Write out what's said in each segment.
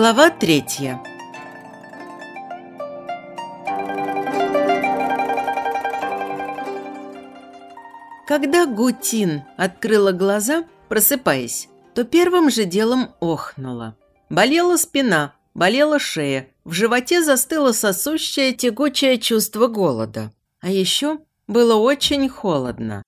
Глава третья Когда Гутин открыла глаза, просыпаясь, то первым же делом охнула. Болела спина, болела шея, в животе застыло сосущее тягучее чувство голода. А еще было очень холодно.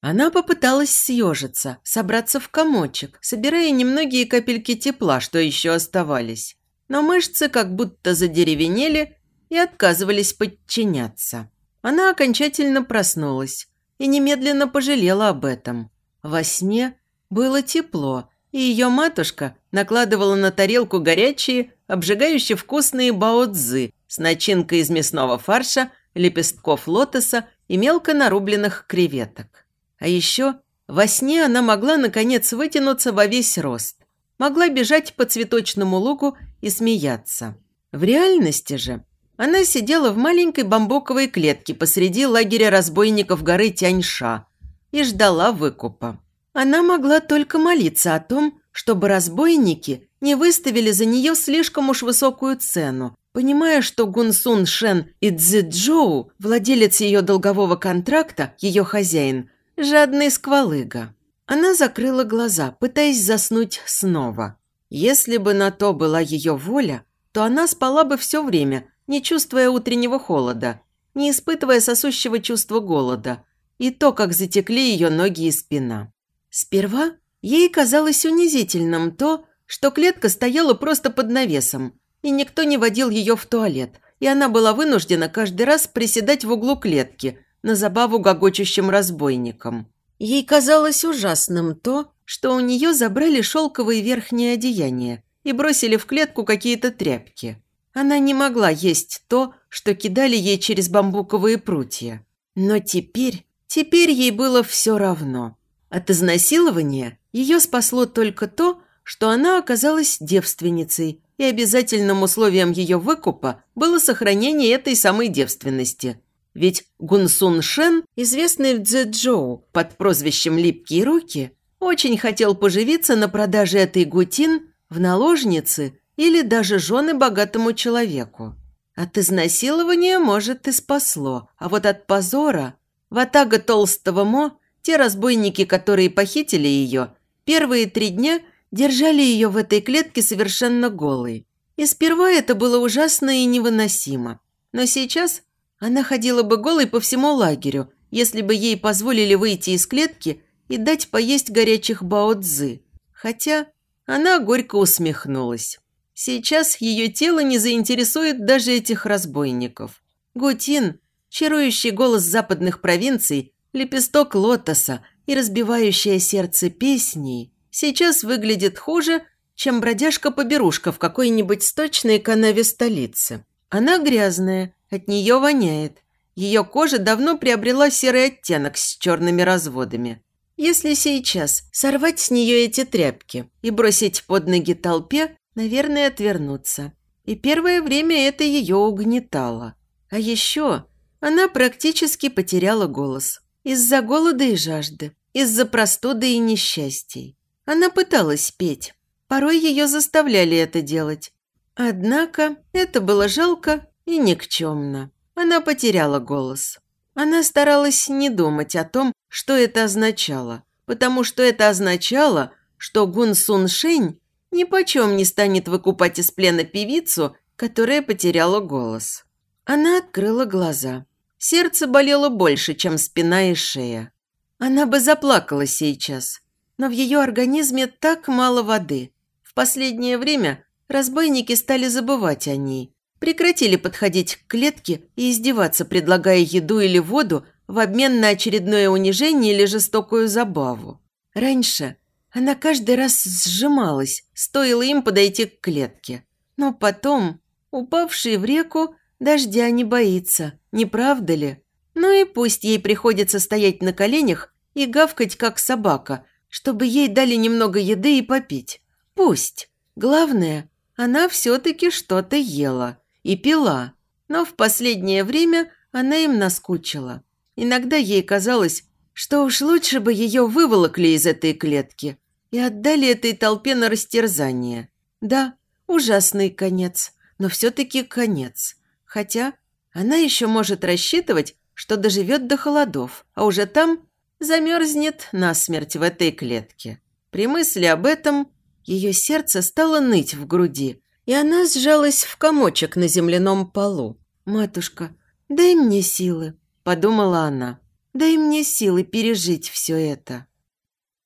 Она попыталась съежиться, собраться в комочек, собирая немногие капельки тепла, что еще оставались. Но мышцы как будто задеревенели и отказывались подчиняться. Она окончательно проснулась и немедленно пожалела об этом. Во сне было тепло, и ее матушка накладывала на тарелку горячие, обжигающие вкусные баоцзы с начинкой из мясного фарша, лепестков лотоса и мелко нарубленных креветок. А еще во сне она могла, наконец, вытянуться во весь рост. Могла бежать по цветочному лугу и смеяться. В реальности же она сидела в маленькой бамбуковой клетке посреди лагеря разбойников горы Тяньша и ждала выкупа. Она могла только молиться о том, чтобы разбойники не выставили за нее слишком уж высокую цену, понимая, что Гунсун Шен и Цзэджоу, владелец ее долгового контракта, ее хозяин, жадный сквалыга. Она закрыла глаза, пытаясь заснуть снова. Если бы на то была ее воля, то она спала бы все время, не чувствуя утреннего холода, не испытывая сосущего чувства голода, и то, как затекли ее ноги и спина. Сперва ей казалось унизительным то, что клетка стояла просто под навесом, и никто не водил ее в туалет, и она была вынуждена каждый раз приседать в углу клетки – на забаву гогочущим разбойникам. Ей казалось ужасным то, что у нее забрали шелковые верхние одеяния и бросили в клетку какие-то тряпки. Она не могла есть то, что кидали ей через бамбуковые прутья. Но теперь, теперь ей было все равно. От изнасилования ее спасло только то, что она оказалась девственницей, и обязательным условием ее выкупа было сохранение этой самой девственности – ведь Гунсун Шен, известный в Цзэджоу под прозвищем «Липкие руки», очень хотел поживиться на продаже этой гутин в наложницы или даже жены богатому человеку. От изнасилования, может, и спасло, а вот от позора Ватага толстого Мо, те разбойники, которые похитили ее, первые три дня держали ее в этой клетке совершенно голой. И сперва это было ужасно и невыносимо. Но сейчас она ходила бы голой по всему лагерю, если бы ей позволили выйти из клетки и дать поесть горячих бао-цзы. Хотя она горько усмехнулась. Сейчас ее тело не заинтересует даже этих разбойников. Гутин, чарующий голос западных провинций, лепесток лотоса и разбивающее сердце песней, сейчас выглядит хуже, чем бродяжка-поберушка в какой-нибудь сточной канаве столицы. Она грязная, от нее воняет. Ее кожа давно приобрела серый оттенок с черными разводами. Если сейчас сорвать с нее эти тряпки и бросить под ноги толпе, наверное, отвернуться. И первое время это ее угнетало. А еще она практически потеряла голос. Из-за голода и жажды, из-за простуды и несчастий. Она пыталась петь. Порой ее заставляли это делать. Однако это было жалко и никчемно. Она потеряла голос. Она старалась не думать о том, что это означало, потому что это означало, что Гун Сун Шень ни почем не станет выкупать из плена певицу, которая потеряла голос. Она открыла глаза. Сердце болело больше, чем спина и шея. Она бы заплакала сейчас, но в ее организме так мало воды. В последнее время разбойники стали забывать о ней, прекратили подходить к клетке и издеваться, предлагая еду или воду в обмен на очередное унижение или жестокую забаву. Раньше она каждый раз сжималась, стоило им подойти к клетке. Но потом, упавший в реку, дождя не боится, не правда ли? Ну и пусть ей приходится стоять на коленях и гавкать, как собака, чтобы ей дали немного еды и попить. Пусть. Главное, она все-таки что-то ела и пила. Но в последнее время она им наскучила. Иногда ей казалось, что уж лучше бы ее выволокли из этой клетки и отдали этой толпе на растерзание. Да, Ужасный конец, но все-таки конец. Хотя она еще может рассчитывать, что доживет до холодов, а уже там замерзнет насмерть в этой клетке. При мысли об этом ее сердце стало ныть в груди, и она сжалась в комочек на земляном полу. «Матушка, дай мне силы», – подумала она. «Дай мне силы пережить все это».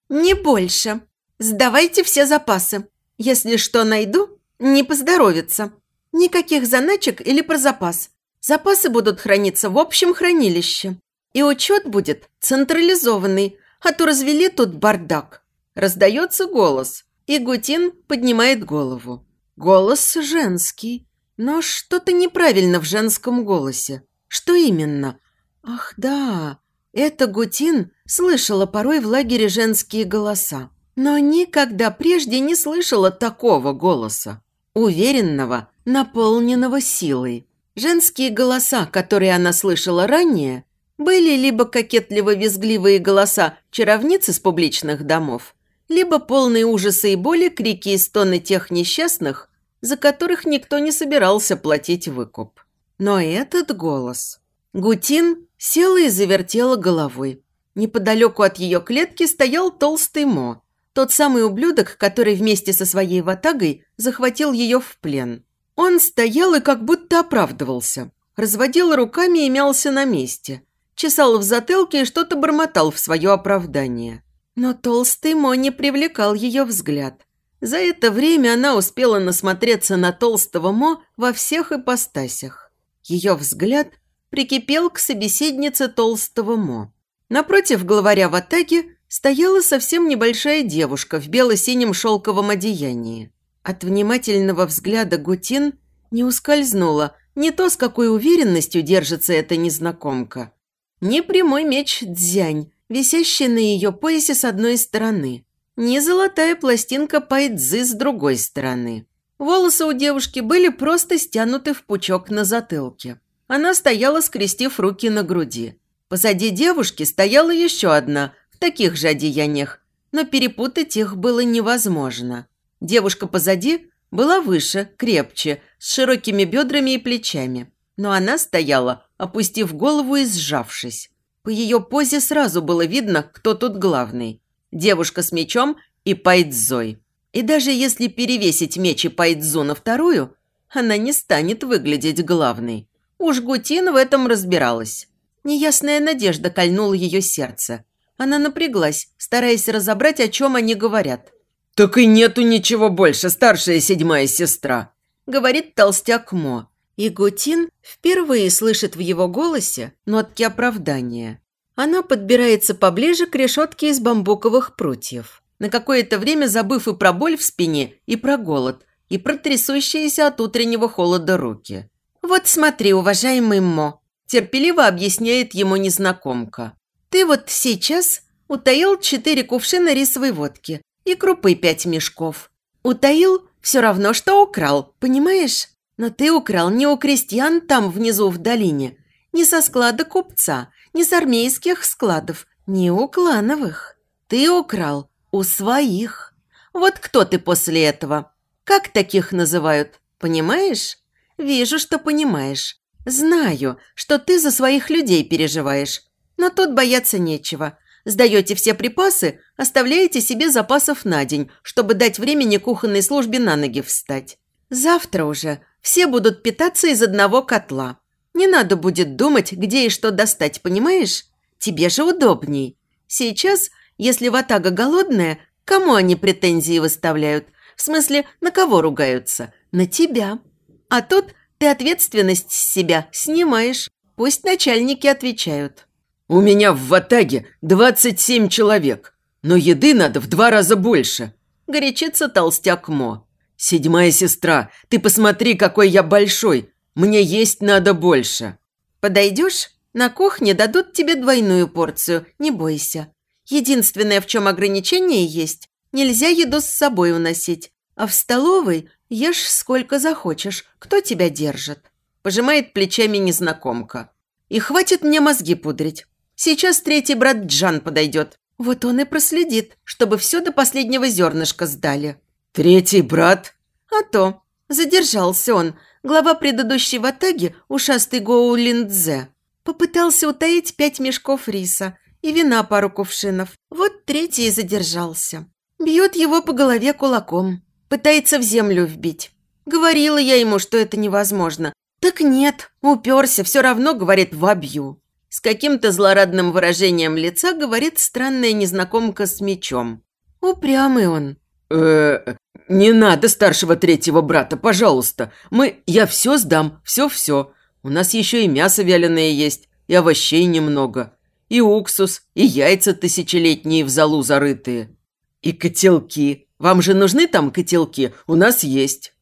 «Не больше. Сдавайте все запасы. Если что найду, не поздоровится. Никаких заначек или про запас. Запасы будут храниться в общем хранилище. И учет будет централизованный, а то развели тут бардак. Раздается голос, и Гутин поднимает голову. Голос женский, но что-то неправильно в женском голосе. Что именно? Ах, да, это Гутин слышала порой в лагере женские голоса, но никогда прежде не слышала такого голоса. Уверенного, наполненного силой. Женские голоса, которые она слышала ранее, были либо кокетливо-визгливые голоса чаровниц из публичных домов, либо полные ужаса и боли крики и стоны тех несчастных, за которых никто не собирался платить выкуп. Но этот голос... Гутин села и завертела головой. Неподалеку от ее клетки стоял толстый Мо, тот самый ублюдок, который вместе со своей ватагой захватил ее в плен. Он стоял и как будто оправдывался, разводил руками и мялся на месте, чесал в затылке и что-то бормотал в свое оправдание. Но толстый Мо не привлекал ее взгляд. За это время она успела насмотреться на толстого Мо во всех ипостасях. Ее взгляд прикипел к собеседнице толстого Мо. Напротив главаря в атаке стояла совсем небольшая девушка в бело-синем шелковом одеянии. От внимательного взгляда Гутин не ускользнула не то, с какой уверенностью держится эта незнакомка, ни прямой меч дзянь, висящий на ее поясе с одной стороны, ни золотая пластинка пайдзы с другой стороны. Волосы у девушки были просто стянуты в пучок на затылке. Она стояла, скрестив руки на груди. Позади девушки стояла еще одна, в таких же одеяниях, но перепутать их было невозможно. Девушка позади была выше, крепче, с широкими бедрами и плечами. Но она стояла, опустив голову и сжавшись. По ее позе сразу было видно, кто тут главный. Девушка с мечом и Пайдзой. И даже если перевесить меч и Пайдзу на вторую, она не станет выглядеть главной. Уж Гутин в этом разбиралась. Неясная надежда кольнула ее сердце. Она напряглась, стараясь разобрать, о чем они говорят. «Так и нету ничего больше, старшая седьмая сестра», – говорит толстяк Мо. И Гутин впервые слышит в его голосе нотки оправдания. Она подбирается поближе к решетке из бамбуковых прутьев, на какое-то время забыв и про боль в спине, и про голод, и про трясущиеся от утреннего холода руки. «Вот смотри, уважаемый Мо», – терпеливо объясняет ему незнакомка. «Ты вот сейчас утаил четыре кувшина рисовой водки, и крупы пять мешков. Утаил все равно, что украл, понимаешь? Но ты украл не у крестьян там внизу в долине, не со склада купца, не с армейских складов, не у клановых. Ты украл у своих. Вот кто ты после этого? Как таких называют? Понимаешь? Вижу, что понимаешь. Знаю, что ты за своих людей переживаешь. Но тут бояться нечего. Сдаете все припасы, оставляете себе запасов на день, чтобы дать времени кухонной службе на ноги встать. Завтра уже все будут питаться из одного котла. Не надо будет думать, где и что достать, понимаешь? Тебе же удобней. Сейчас, если ватага голодная, кому они претензии выставляют? В смысле, на кого ругаются? На тебя. А тут ты ответственность с себя снимаешь. Пусть начальники отвечают. «У меня в Ватаге 27 человек, но еды надо в два раза больше», – горячится толстяк Мо. «Седьмая сестра, ты посмотри, какой я большой. Мне есть надо больше». «Подойдешь? На кухне дадут тебе двойную порцию, не бойся. Единственное, в чем ограничение есть, нельзя еду с собой уносить. А в столовой ешь сколько захочешь, кто тебя держит?» Пожимает плечами незнакомка. «И хватит мне мозги пудрить. Сейчас третий брат Джан подойдет. Вот он и проследит, чтобы все до последнего зернышка сдали». «Третий брат?» «А то. Задержался он, глава предыдущей ватаги, ушастый Гоу Линдзе. Попытался утаить пять мешков риса и вина пару кувшинов. Вот третий задержался. Бьет его по голове кулаком. Пытается в землю вбить. Говорила я ему, что это невозможно. Так нет, уперся, все равно, говорит, вобью. С каким-то злорадным выражением лица говорит странная незнакомка с мечом. Упрямый он. э не надо старшего третьего брата, пожалуйста. Мы... Я все сдам, все-все. У нас еще и мясо вяленое есть, и овощей немного, и уксус, и яйца тысячелетние в залу зарытые. И котелки. Вам же нужны там котелки? У нас есть.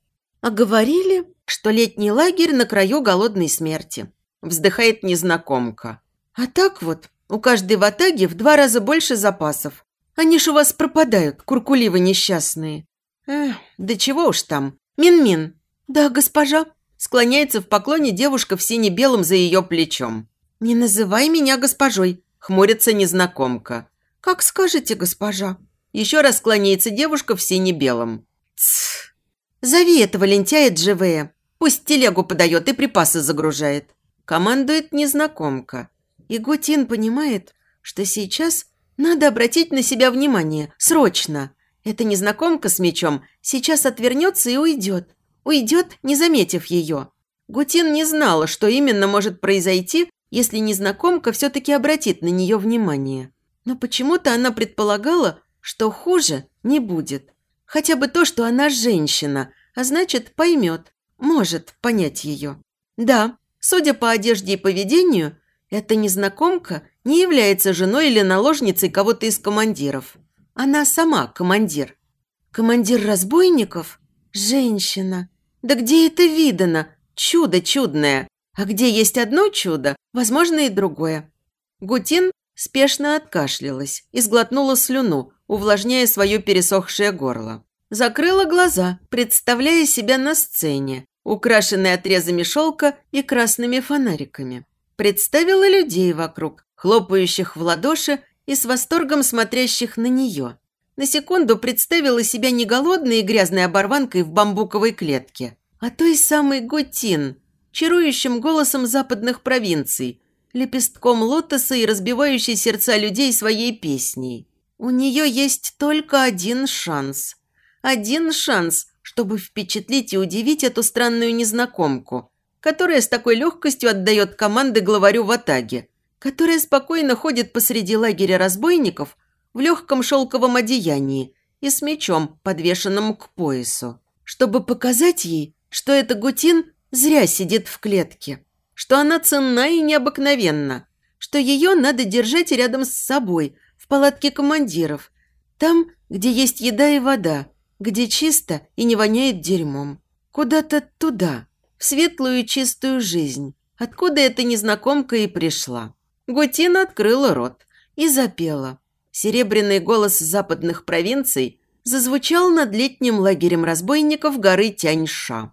А говорили, что летний лагерь на краю голодной смерти. Вздыхает незнакомка. А так вот, у каждой ватаги в два раза больше запасов. Они ж у вас пропадают, куркуливы несчастные. Эх, да чего уж там. Мин-Мин. Да, госпожа. Склоняется в поклоне девушка в сине-белом за ее плечом. «Не называй меня госпожой», – хмурится незнакомка. «Как скажете, госпожа». Еще раз склоняется девушка в сине-белом. «Тсс! Зови этого лентяя Дживея. Пусть телегу подает и припасы загружает». Командует незнакомка. И Гутин понимает, что сейчас надо обратить на себя внимание. Срочно. Эта незнакомка с мечом сейчас отвернется и уйдет. Уйдет, не заметив ее. Гутин не знала, что именно может произойти, если незнакомка все-таки обратит на нее внимание. Но почему-то она предполагала, что хуже не будет. Хотя бы то, что она женщина, а значит, поймет, может понять ее. Да, судя по одежде и поведению, эта незнакомка не является женой или наложницей кого-то из командиров. Она сама командир. Командир разбойников? Женщина. Да где это видано? Чудо чудное. А где есть одно чудо, возможно и другое. Гутин спешно откашлялась и сглотнула слюну, увлажняя свое пересохшее горло. Закрыла глаза, представляя себя на сцене, украшенной отрезами шелка и красными фонариками. Представила людей вокруг, хлопающих в ладоши и с восторгом смотрящих на нее. На секунду представила себя не голодной и грязной оборванкой в бамбуковой клетке, а той самой Гутин, чарующим голосом западных провинций, лепестком лотоса и разбивающей сердца людей своей песней. У нее есть только один шанс. Один шанс, чтобы впечатлить и удивить эту странную незнакомку, которая с такой легкостью отдает команды главарю в Атаге, которая спокойно ходит посреди лагеря разбойников в легком шелковом одеянии и с мечом, подвешенным к поясу, чтобы показать ей, что эта Гутин зря сидит в клетке, что она ценна и необыкновенна, что ее надо держать рядом с собой, в палатке командиров, там, где есть еда и вода, где чисто и не воняет дерьмом. Куда-то туда, в светлую и чистую жизнь, откуда эта незнакомка и пришла. Гутина открыла рот и запела. Серебряный голос западных провинций зазвучал над летним лагерем разбойников горы Тяньша.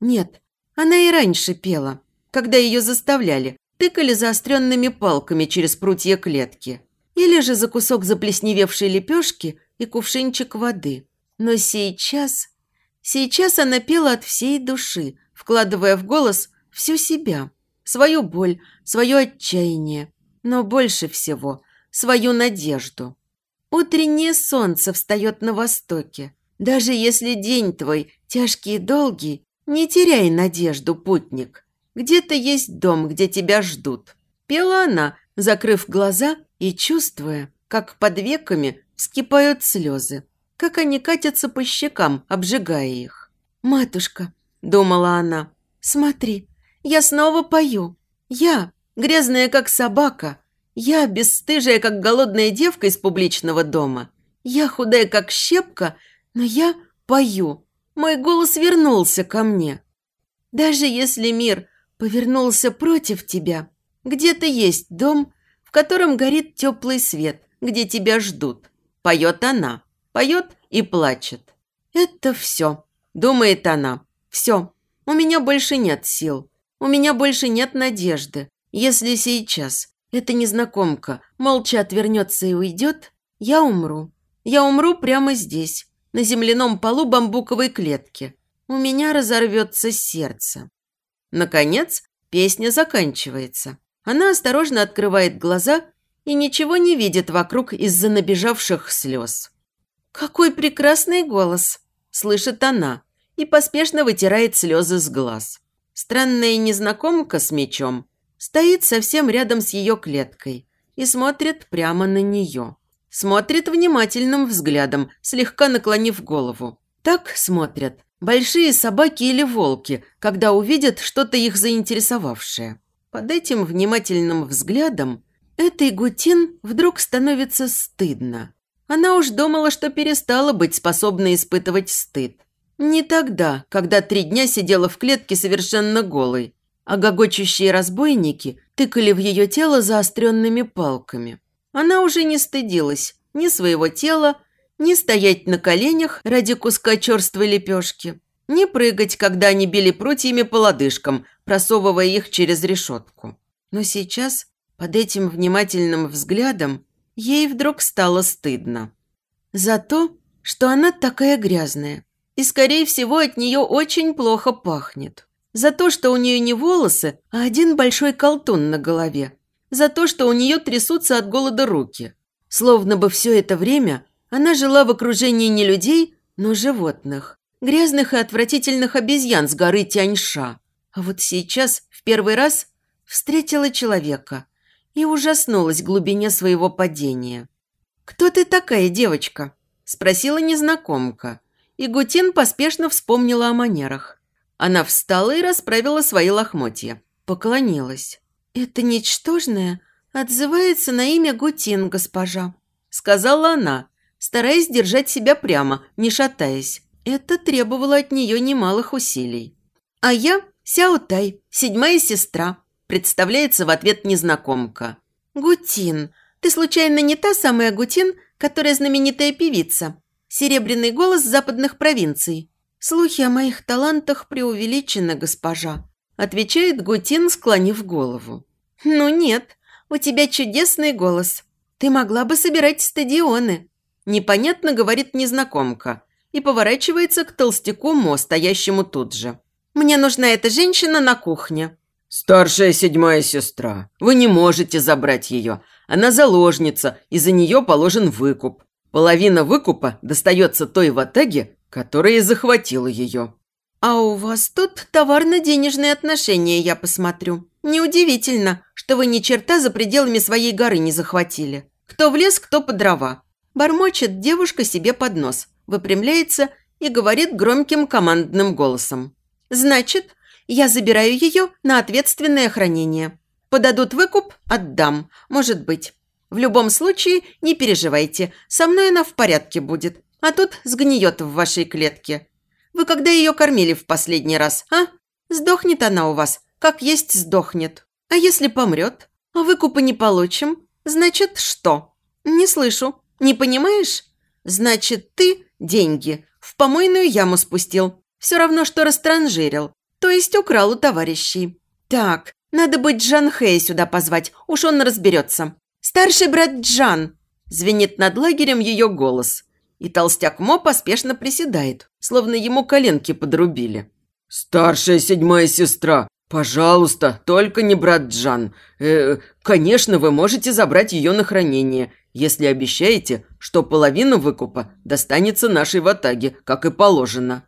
Нет, она и раньше пела, когда ее заставляли, тыкали заостренными палками через прутья клетки. Или же за кусок заплесневевшей лепешки и кувшинчик воды. Но сейчас... Сейчас она пела от всей души, вкладывая в голос всю себя, свою боль, свое отчаяние, но больше всего свою надежду. Утреннее солнце встает на востоке. Даже если день твой тяжкий и долгий, «Не теряй надежду, путник. Где-то есть дом, где тебя ждут». Пела она, закрыв глаза и чувствуя, как под веками вскипают слезы, как они катятся по щекам, обжигая их. «Матушка», – думала она, – «смотри, я снова пою. Я, грязная как собака, я, бесстыжая как голодная девка из публичного дома. Я худая как щепка, но я пою, мой голос вернулся ко мне. Даже если мир повернулся против тебя, где-то есть дом, в котором горит теплый свет, где тебя ждут. Поет она, поет и плачет. Это все, думает она. Все, у меня больше нет сил, у меня больше нет надежды. Если сейчас эта незнакомка молча отвернется и уйдет, я умру. Я умру прямо здесь, на земляном полу бамбуковой клетки. у меня разорвется сердце. Наконец, песня заканчивается. Она осторожно открывает глаза и ничего не видит вокруг из-за набежавших слез. «Какой прекрасный голос!» – слышит она и поспешно вытирает слезы с глаз. Странная незнакомка с мечом стоит совсем рядом с ее клеткой и смотрит прямо на нее. Смотрит внимательным взглядом, слегка наклонив голову. Так смотрят большие собаки или волки, когда увидят что-то их заинтересовавшее. Под этим внимательным взглядом этой Гутин вдруг становится стыдно. Она уж думала, что перестала быть способной испытывать стыд. Не тогда, когда три дня сидела в клетке совершенно голой, а гогочущие разбойники тыкали в ее тело заостренными палками. Она уже не стыдилась ни своего тела, ни стоять на коленях ради куска черствой лепешки, ни прыгать, когда они били прутьями по лодыжкам, просовывая их через решетку. Но сейчас, под этим внимательным взглядом, ей вдруг стало стыдно. За то, что она такая грязная, и, скорее всего, от нее очень плохо пахнет. За то, что у нее не волосы, а один большой колтун на голове. За то, что у нее трясутся от голода руки. Словно бы все это время она жила в окружении не людей, но животных. Грязных и отвратительных обезьян с горы Тяньша. А вот сейчас, в первый раз, встретила человека и ужаснулась глубине своего падения. «Кто ты такая, девочка?» – спросила незнакомка. И Гутин поспешно вспомнила о манерах. Она встала и расправила свои лохмотья. Поклонилась. «Это ничтожное отзывается на имя Гутин, госпожа», – сказала она, стараясь держать себя прямо, не шатаясь. Это требовало от нее немалых усилий. «А я Сяотай, седьмая сестра», – представляется в ответ незнакомка. «Гутин, ты случайно не та самая Гутин, которая знаменитая певица?» Серебряный голос западных провинций. «Слухи о моих талантах преувеличены, госпожа», отвечает Гутин, склонив голову. «Ну нет, у тебя чудесный голос. Ты могла бы собирать стадионы». Непонятно говорит незнакомка и поворачивается к толстяку Мо, стоящему тут же. «Мне нужна эта женщина на кухне». «Старшая седьмая сестра. Вы не можете забрать ее. Она заложница, и за нее положен выкуп. Половина выкупа достается той ватаге, которая захватила ее. «А у вас тут товарно-денежные отношения, я посмотрю. Неудивительно, что вы ни черта за пределами своей горы не захватили. Кто в лес, кто по дрова». Бормочет девушка себе под нос, выпрямляется и говорит громким командным голосом. «Значит, я забираю ее на ответственное хранение. Подадут выкуп – отдам, может быть. В любом случае, не переживайте, со мной она в порядке будет, а тут сгниет в вашей клетке. Вы когда ее кормили в последний раз, а? Сдохнет она у вас, как есть сдохнет. А если помрет? А выкупа не получим? Значит, что? Не слышу. Не понимаешь? Значит, ты деньги в помойную яму спустил. Все равно, что растранжирил. То есть украл у товарищей. Так, надо быть Джан Хэй сюда позвать, уж он разберется. «Старший брат Джан!» – звенит над лагерем ее голос. И толстяк Мо поспешно приседает, словно ему коленки подрубили. «Старшая седьмая сестра, пожалуйста, только не брат Джан. Э, конечно, вы можете забрать ее на хранение, если обещаете, что половина выкупа достанется нашей ватаге, как и положено».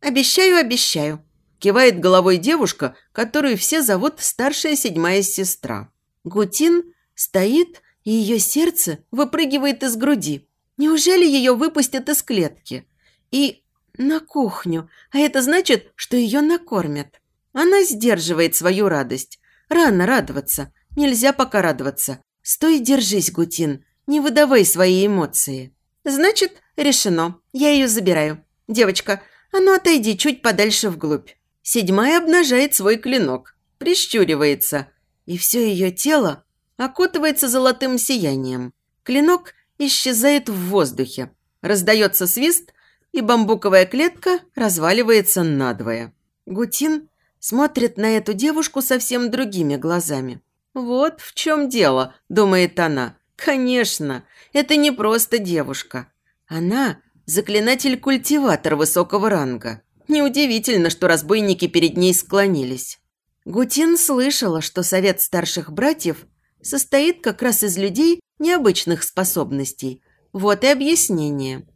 «Обещаю, обещаю», – кивает головой девушка, которую все зовут старшая седьмая сестра. Гутин Стоит, и ее сердце выпрыгивает из груди. Неужели ее выпустят из клетки? И на кухню, а это значит, что ее накормят. Она сдерживает свою радость. Рано радоваться, нельзя пока радоваться. Стой, держись, Гутин, не выдавай свои эмоции. Значит, решено, я ее забираю. Девочка, а ну отойди чуть подальше вглубь. Седьмая обнажает свой клинок, прищуривается, и все ее тело окутывается золотым сиянием. Клинок исчезает в воздухе. Раздается свист, и бамбуковая клетка разваливается надвое. Гутин смотрит на эту девушку совсем другими глазами. «Вот в чем дело», – думает она. «Конечно, это не просто девушка. Она – заклинатель-культиватор высокого ранга. Неудивительно, что разбойники перед ней склонились. Гутин слышала, что совет старших братьев состоит как раз из людей необычных способностей. Вот и объяснение.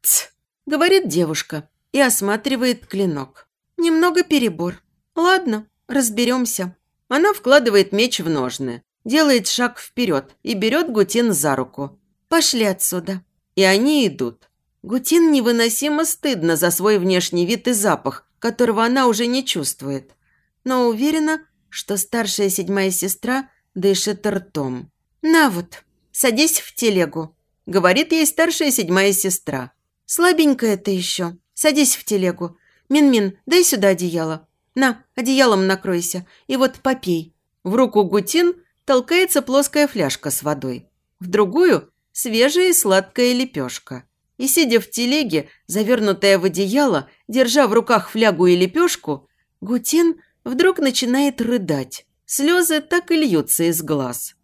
«Тсс», – говорит девушка и осматривает клинок. «Немного перебор. Ладно, разберемся». Она вкладывает меч в ножны, делает шаг вперед и берет Гутин за руку. «Пошли отсюда». И они идут. Гутин невыносимо стыдно за свой внешний вид и запах, которого она уже не чувствует. Но уверена, что старшая седьмая сестра дышит ртом. «На вот, садись в телегу», – говорит ей старшая седьмая сестра. «Слабенькая ты еще. Садись в телегу. Мин-Мин, дай сюда одеяло. На, одеялом накройся. И вот попей». В руку Гутин толкается плоская фляжка с водой. В другую – свежая и сладкая лепешка. И, сидя в телеге, завернутая в одеяло, держа в руках флягу и лепешку, Гутин вдруг начинает рыдать. Слезы так и льются из глаз.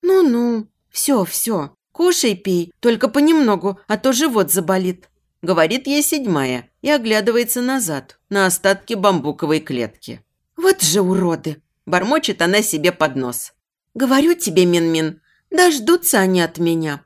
«Ну-ну, все, все, кушай, пей, только понемногу, а то живот заболит», говорит ей седьмая и оглядывается назад, на остатки бамбуковой клетки. «Вот же уроды!» – бормочет она себе под нос. «Говорю тебе, Мин-Мин, дождутся они от меня.